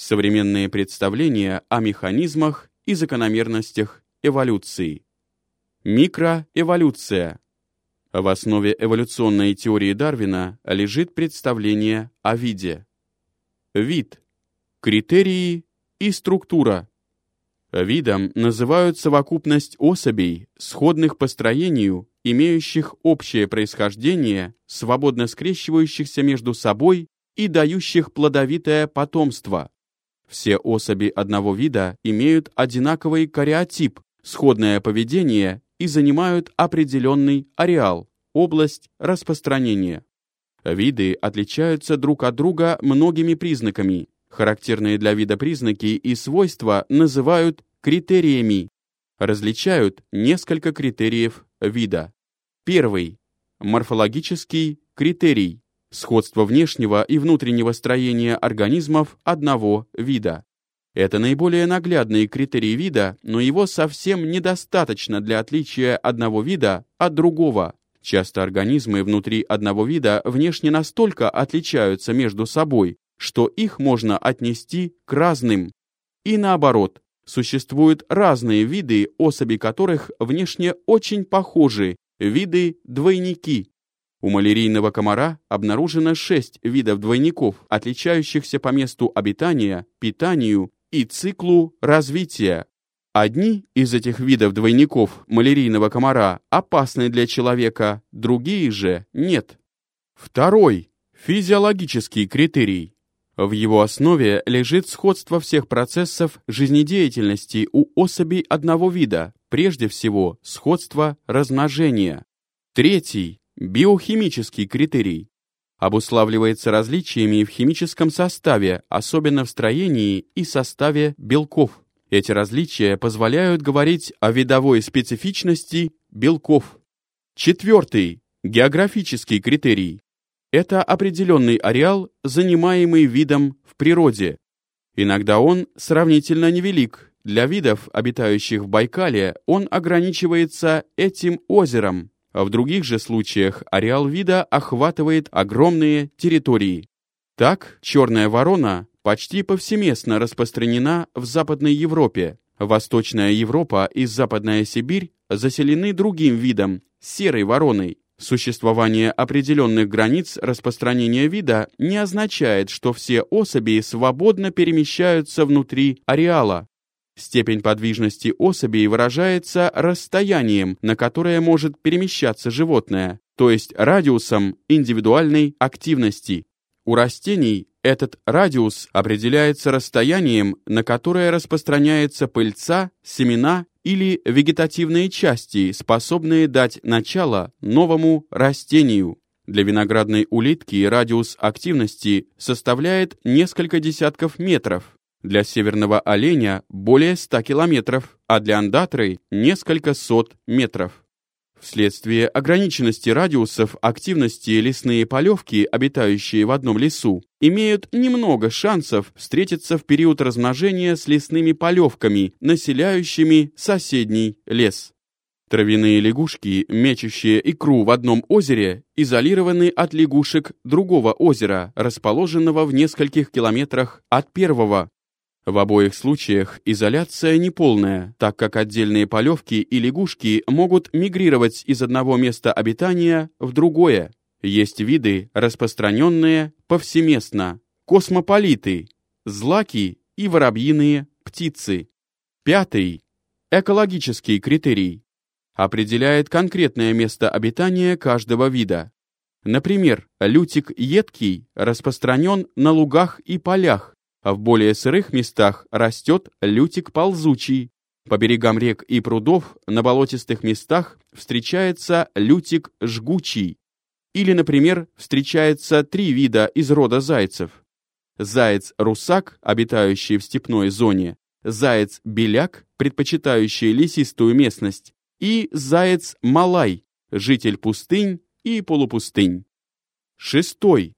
Современные представления о механизмах и закономерностях эволюции. Микроэволюция. В основе эволюционной теории Дарвина лежит представление о виде. Вид. Критерии и структура. Видом называют совокупность особей, сходных по строению, имеющих общее происхождение, свободно скрещивающихся между собой и дающих плодовитое потомство. Все особи одного вида имеют одинаковый кариотип, сходное поведение и занимают определенный ареал, область распространения. Виды отличаются друг от друга многими признаками, Характерные для вида признаки и свойства называют критериями. Различают несколько критериев вида. Первый. Морфологический критерий. Сходство внешнего и внутреннего строения организмов одного вида. Это наиболее наглядный критерий вида, но его совсем недостаточно для отличия одного вида от другого. Часто организмы внутри одного вида внешне настолько отличаются между собой, что их можно отнести к разным. И наоборот, существуют разные виды, особи которых внешне очень похожи, виды двойники. У малярийного комара обнаружено шесть видов двойников, отличающихся по месту обитания, питанию и циклу развития. Одни из этих видов двойников малярийного комара опасны для человека, другие же нет. Второй – физиологический критерий. В его основе лежит сходство всех процессов жизнедеятельности у особей одного вида, прежде всего сходство размножения. Третий – биохимический критерий. Обуславливается различиями в химическом составе, особенно в строении и составе белков. Эти различия позволяют говорить о видовой специфичности белков. Четвертый – географический критерий. Это определенный ареал, занимаемый видом в природе. Иногда он сравнительно невелик. Для видов, обитающих в Байкале, он ограничивается этим озером, в других же случаях ареал вида охватывает огромные территории. Так, черная ворона почти повсеместно распространена в Западной Европе. Восточная Европа и Западная Сибирь заселены другим видом – серой вороной. Существование определенных границ распространения вида не означает, что все особи свободно перемещаются внутри ареала. Степень подвижности особей выражается расстоянием, на которое может перемещаться животное, то есть радиусом индивидуальной активности. У растений этот радиус определяется расстоянием, на которое распространяется пыльца, семена или вегетативные части, способные дать начало новому растению. Для виноградной улитки радиус активности составляет несколько десятков метров, для северного оленя более 100 километров, а для андатры несколько сот метров. Вследствие ограниченности радиусов активности лесные полевки, обитающие в одном лесу, имеют немного шансов встретиться в период размножения с лесными полевками, населяющими соседний лес. Травяные лягушки, мечущие икру в одном озере, изолированы от лягушек другого озера, расположенного в нескольких километрах от первого. В обоих случаях изоляция неполная, так как отдельные полевки и лягушки могут мигрировать из одного места обитания в другое. Есть виды, распространенные повсеместно. Космополиты, злаки и воробьиные птицы. Пятый. Экологический критерий. Определяет конкретное место обитания каждого вида. Например, лютик едкий распространен на лугах и полях, а в более сырых местах растет лютик ползучий. По берегам рек и прудов на болотистых местах встречается лютик жгучий. Или, например, встречается три вида из рода зайцев. Заяц-русак, обитающий в степной зоне, заяц-беляк, предпочитающий лесистую местность, и заяц-малай, житель пустынь и полупустынь. Шестой.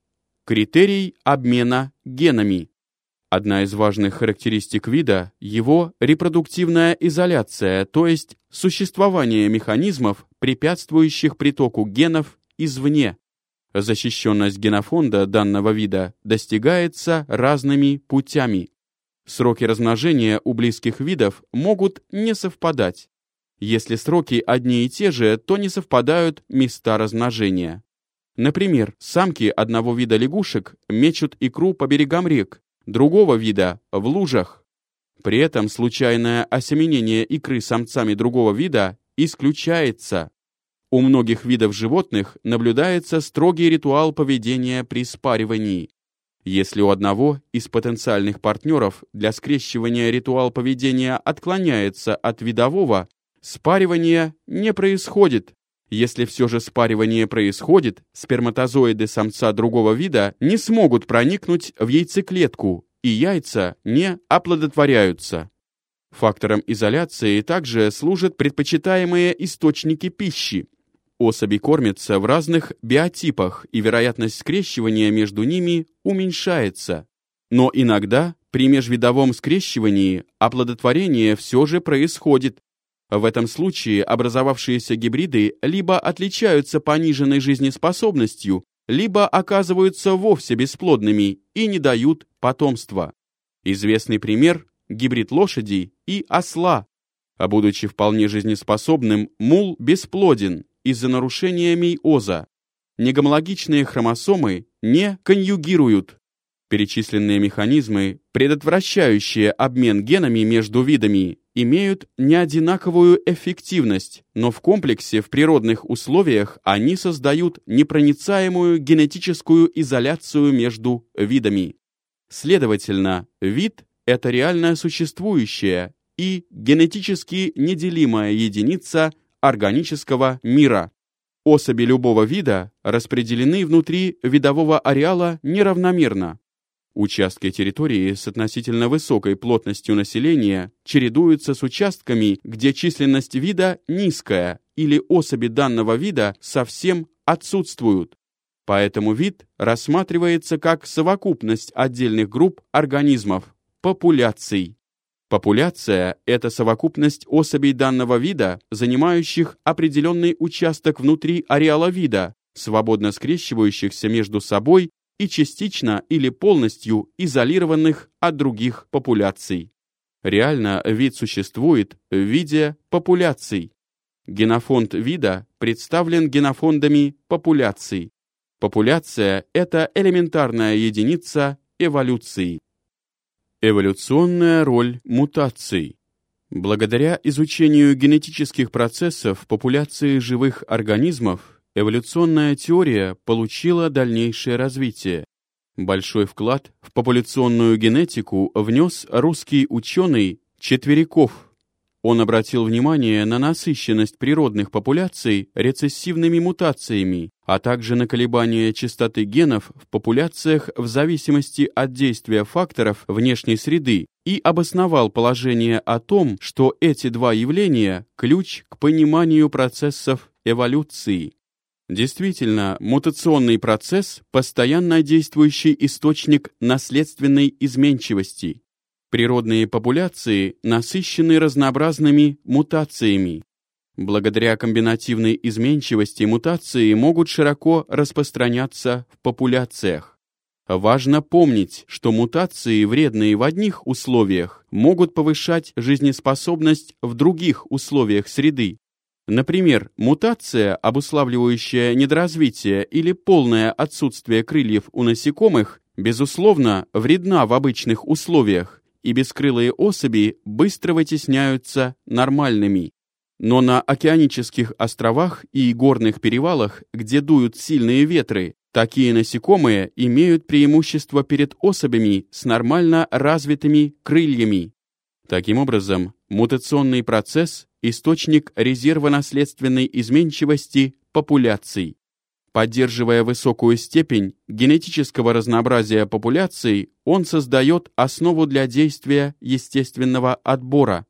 Критерий обмена генами. Одна из важных характеристик вида – его репродуктивная изоляция, то есть существование механизмов, препятствующих притоку генов извне. Защищенность генофонда данного вида достигается разными путями. Сроки размножения у близких видов могут не совпадать. Если сроки одни и те же, то не совпадают места размножения. Например, самки одного вида лягушек мечут икру по берегам рек, другого вида – в лужах. При этом случайное осеменение икры самцами другого вида исключается. У многих видов животных наблюдается строгий ритуал поведения при спаривании. Если у одного из потенциальных партнеров для скрещивания ритуал поведения отклоняется от видового, спаривание не происходит. Если все же спаривание происходит, сперматозоиды самца другого вида не смогут проникнуть в яйцеклетку, и яйца не оплодотворяются. Фактором изоляции также служат предпочитаемые источники пищи. Особи кормятся в разных биотипах, и вероятность скрещивания между ними уменьшается. Но иногда при межвидовом скрещивании оплодотворение все же происходит. В этом случае образовавшиеся гибриды либо отличаются пониженной жизнеспособностью, либо оказываются вовсе бесплодными и не дают потомства. Известный пример – гибрид лошади и осла. А будучи вполне жизнеспособным, мул бесплоден из-за нарушения мейоза. Негомологичные хромосомы не конъюгируют. Перечисленные механизмы, предотвращающие обмен генами между видами, имеют неодинаковую эффективность, но в комплексе в природных условиях они создают непроницаемую генетическую изоляцию между видами. Следовательно, вид – это реально существующая и генетически неделимая единица органического мира. Особи любого вида распределены внутри видового ареала неравномерно. Участки территории с относительно высокой плотностью населения чередуются с участками, где численность вида низкая или особи данного вида совсем отсутствуют. Поэтому вид рассматривается как совокупность отдельных групп организмов, популяций. Популяция – это совокупность особей данного вида, занимающих определенный участок внутри ареала вида, свободно скрещивающихся между собой и частично или полностью изолированных от других популяций. Реально вид существует в виде популяций. Генофонд вида представлен генофондами популяций. Популяция – это элементарная единица эволюции. Эволюционная роль мутаций. Благодаря изучению генетических процессов популяции живых организмов эволюционная теория получила дальнейшее развитие. Большой вклад в популяционную генетику внес русский ученый Четверяков. Он обратил внимание на насыщенность природных популяций рецессивными мутациями, а также на колебания частоты генов в популяциях в зависимости от действия факторов внешней среды и обосновал положение о том, что эти два явления – ключ к пониманию процессов эволюции. Действительно, мутационный процесс – постоянно действующий источник наследственной изменчивости. Природные популяции насыщены разнообразными мутациями. Благодаря комбинативной изменчивости мутации могут широко распространяться в популяциях. Важно помнить, что мутации, вредные в одних условиях, могут повышать жизнеспособность в других условиях среды. Например, мутация, обуславливающая недоразвитие или полное отсутствие крыльев у насекомых, безусловно, вредна в обычных условиях, и бескрылые особи быстро вытесняются нормальными. Но на океанических островах и горных перевалах, где дуют сильные ветры, такие насекомые имеют преимущество перед особями с нормально развитыми крыльями. Таким образом, мутационный процесс – источник резерва наследственной изменчивости популяций. Поддерживая высокую степень генетического разнообразия популяций, он создает основу для действия естественного отбора.